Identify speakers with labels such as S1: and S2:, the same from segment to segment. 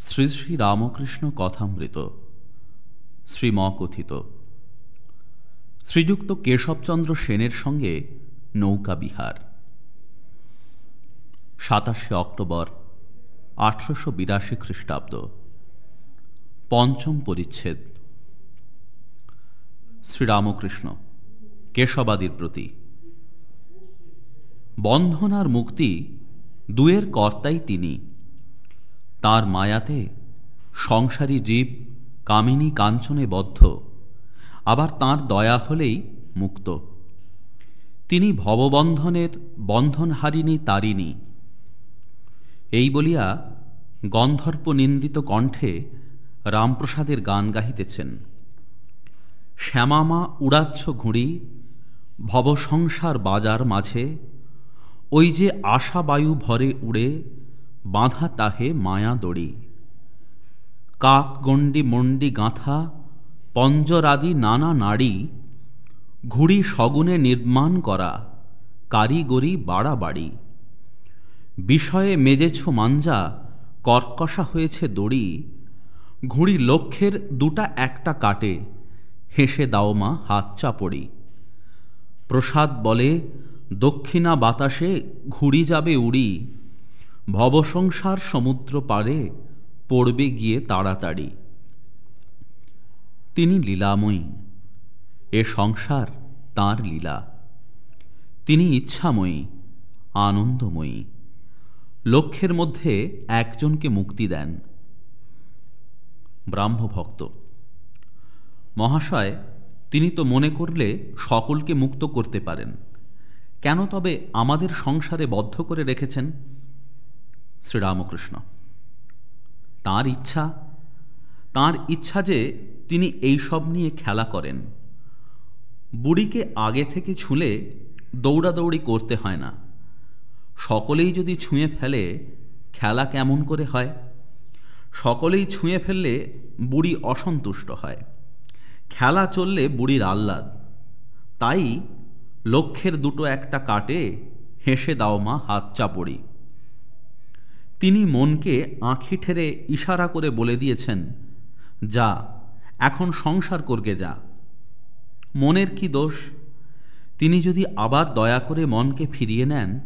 S1: শ্রী শ্রী রামকৃষ্ণ কথামৃত শ্রীম কথিত শ্রীযুক্ত কেশবচন্দ্র সেনের সঙ্গে নৌকা বিহার। সাতাশে অক্টোবর, আঠারোশো বিরাশি খ্রিস্টাব্দ। পঞ্চম পরিচ্ছেদ। শ্রীরামকৃষ্ণ, কেশবাদীর প্রতি। বন্ধন আর মুক্তি দুয়ের কর্তাই তিনি। তার মায়াতে সংসারী জীব কামিনী কাঞ্চনে বদ্ধ, আবার তার দয়া হলেই মুক্ত। তিনি ভববন্ধনের বন্ধনহারিণী তারিণী। এই বলিয়া গন্ধর্প নিন্দিত কণ্ঠে রামপ্রসাদের গান গাহিতেছেন। শ্যামামা উড়াচ্ছ ঘুড়ি, ভবসংসার বাজার মাঝে, ওই যে আশা বায়ু ভরে উড়ে বাঁধা তাহে মায়া দড়ি। কাক গণ্ডি মণ্ডি গাঁথা, পঞ্জরাদি নানা নাড়ি, ঘুড়ি সগুনে নির্মাণ করা, কারিগরি বাড়াবাড়ি বিষয়ে মেজেছ মাঞ্জা, কর্কশা হয়েছে দড়ি। ঘুড়ি লক্ষ্যের দুটা একটা কাটে, হেসে দাও মা হাত চাপড়ি। প্রসাদ বলে, দক্ষিণা বাতাসে ঘুড়ি যাবে উড়ি। ভবসংসার সমুদ্র পারে পড়বে গিয়ে তাড়াতাড়ি। তিনি লীলাময়ী। এ সংসার তার লীলা। তিনি ইচ্ছাময়ী, আনন্দময়ী। লক্ষ্যের মধ্যে একজনকে মুক্তি দেন। ব্রাহ্মভক্ত। মহাশয়, তিনি তো মনে করলে সকলকে মুক্ত করতে পারেন। কেন তবে আমাদের সংসারে বদ্ধ করে রেখেছেন? শ্রীরামকৃষ্ণ। তার ইচ্ছা তার ইচ্ছা যে তিনি এই সব নিয়ে খেলা করেন। বুড়িকে আগে থেকে ছুঁলে দৌড়াদৌড়ি করতে হয় না। সকলেই যদি ছুঁয়ে ফেলে, খেলা কেমন করে হয়? সকলেই ছুঁয়ে ফেললে বুড়ি অসন্তুষ্ট হয়। খেলা চললে বুড়ির আহ্লাদ। তাই লক্ষ্যের দুটো একটা কাটে, হেসে দাও মা হাত চাপড়ি। তিনি মনকে আঁখি ঠেরে ইশারা করে বলে দিয়েছেন, যা, এখন সংসার করগে যা। মনের কি দোষ? তিনি যদি আবার দয়া করে মনকে ফিরিয়ে নেন,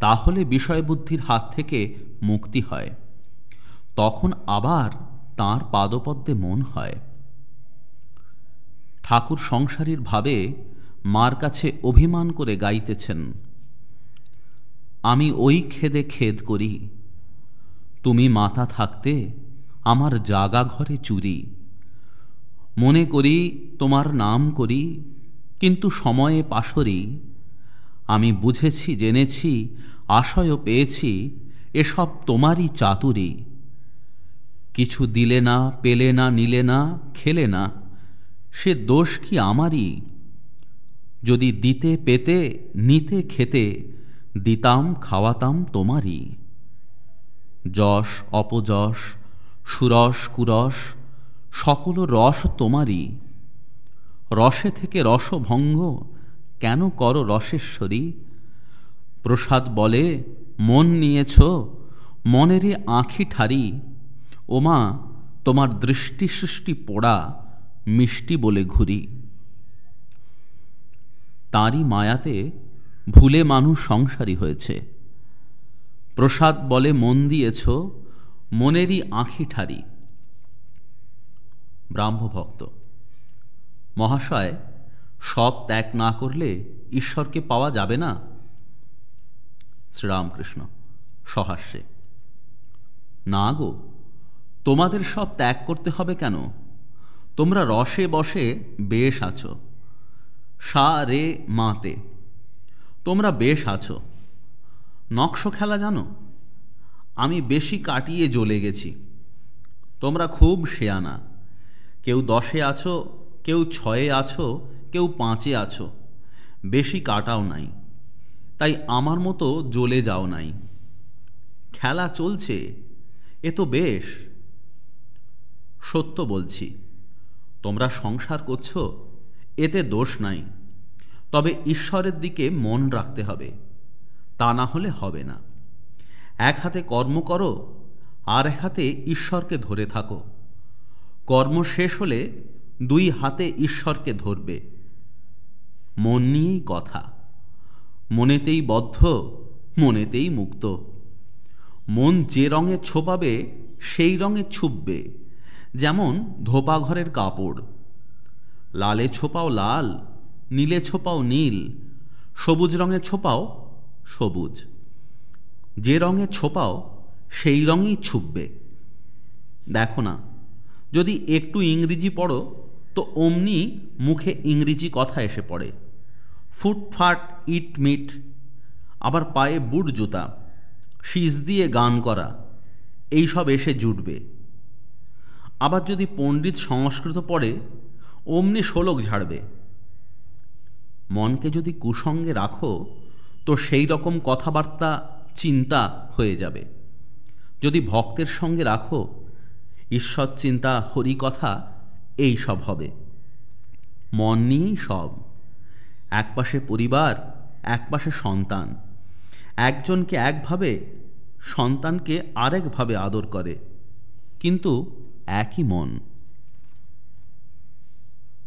S1: তাহলে বিষয়বুদ্ধির হাত থেকে মুক্তি হয়। তখন আবার তার পাদপদ্মে মন হয়। ঠাকুর সংসারীর ভাবে মার কাছে অভিমান করে গাইতেছেন, আমি ওই খেদে খেদ করি তুমি মাথা থাকতে আমার জাগা ঘরে চুরি। মনে করি, তোমার নাম করি, কিন্তু সময়ে পাশরি। আমি বুঝেছি, জেনেছি, আশয়ও পেয়েছি, এসব তোমারই চাতুরি। কিছু দিলে না, পেলে না, নিলে না, খেলে না, সে দোষ কি আমারই? যদি দিতে, পেতে, নিতে, খেতে, দিতাম, খাওয়াতাম তোমারই। যশ, অপযশ, সুরস, কুরস, সকল রস তোমারই। রসে থেকে রসভঙ্গ কেন করো রসেশ্বরী? প্রসাদ বলে, মন নিয়েছ মনেরে আঁখি ঠারি। ওমা, তোমার দৃষ্টি সৃষ্টি পোড়া, মিষ্টি বলে ঘুরি। তাঁরই মায়াতে ভুলে মানুষ সংসারী হয়েছে। প্রসাদ বলে মন দিয়েছ, মনেরই আঁখি ঠারি। ব্রাহ্মভক্ত, মহাশয়, সব ত্যাগ না করলে ঈশ্বরকে পাওয়া যাবে না? শ্রীরামকৃষ্ণ, সহাস্যে, না গো, তোমাদের সব ত্যাগ করতে হবে কেন? তোমরা রসে বসে বেশ আছো। সা রে মাতে তোমরা বেশ আছো। নকশ খেলা জানো? আমি বেশি কাটিয়ে জ্বলে গেছি। তোমরা খুব শেয়ানা। কেউ দশে আছো, কেউ ছয়ে আছো, কেউ পাঁচে আছো। বেশি কাটাও নাই। তাই আমার মতো জ্বলে যাও নাই। খেলা চলছে, এ তো বেশ। সত্য বলছি, তোমরা সংসার করছ, এতে দোষ নাই। তবে ঈশ্বরের দিকে মন রাখতে হবে। তা না হলে হবে না। এক হাতে কর্ম করো, আর এক হাতে ঈশ্বরকে ধরে থাকো। কর্ম শেষ হলে দুই হাতে ঈশ্বরকে ধরবে। মন নিয়েই কথা। মনেতেই বদ্ধ, মনেতেই মুক্ত। মন যে রঙে ছোপাবে, সেই রঙে ছুপবে, যেমন ধোপাঘরের কাপড়। লালে ছোপাও লাল, নীলে ছোপাও নীল, সবুজ রঙে ছোপাও সবুজ। যে রঙে ছোপাও, সেই রঙেই ছুপবে। দেখো না, যদি একটু ইংরেজি পড়ো, তো অমনি মুখে ইংরেজি কথা এসে পড়ে। ফুটফাট ইট মিট, আবার পায়ে বুট জুতা, শীষ দিয়ে গান করা এই সব এসে জুটবে। আবার যদি পণ্ডিত সংস্কৃত পড়ে, অমনি শোলক ঝাড়বে। মনকে যদি কুসঙ্গে রাখো তো সেই রকম কথাবার্তা চিন্তা হয়ে যাবে। যদি ভক্তের সঙ্গে রাখো, ঈশ্বর চিন্তা হরিকথা এই সব হবে। মন নিয়েই সব। একপাশে পরিবার একপাশে সন্তান। একজনকে একভাবে সন্তানকে আরেকভাবে আদর করে। কিন্তু একই মন।